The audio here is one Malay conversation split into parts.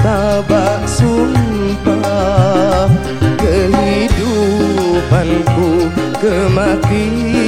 tabak sumpah kehidupanku kematian.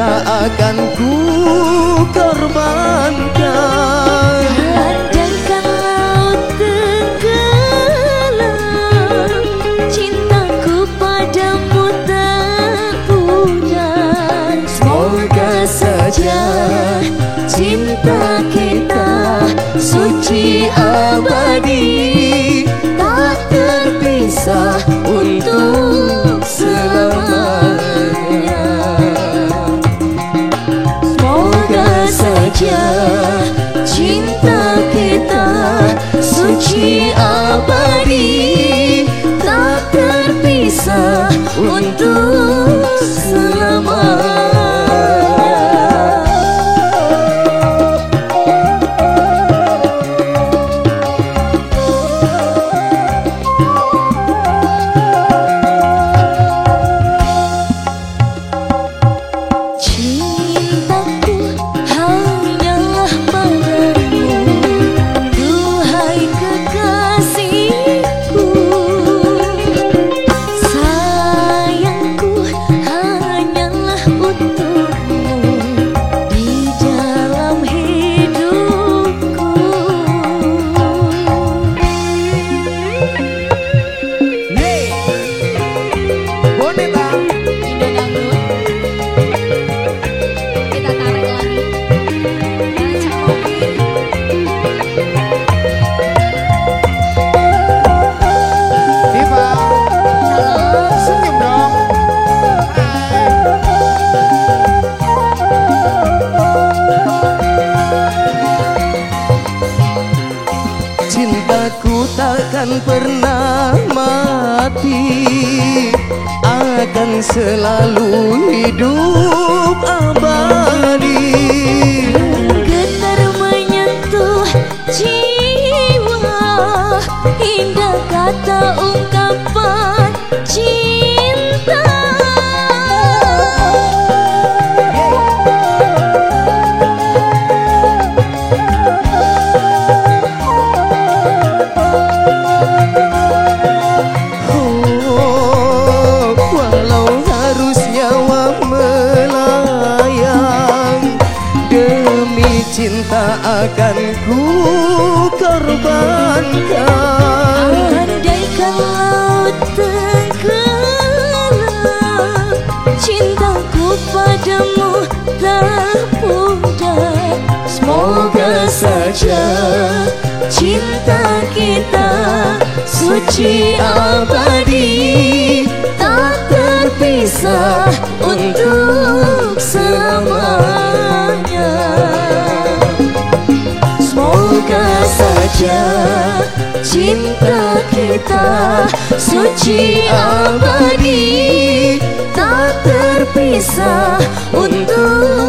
tak akan ku korbankan. saja cinta kita suci abadi tak terpisah untuk selama. aku takkan pernah mati. Akan selalu hidup abadi. akan ku korbankan. Andai kalau tenggelam Cintaku padamu tak pudar. Semoga saja cinta kita suci abadi. Saja cinta kita suci abadi tak terpisah untuk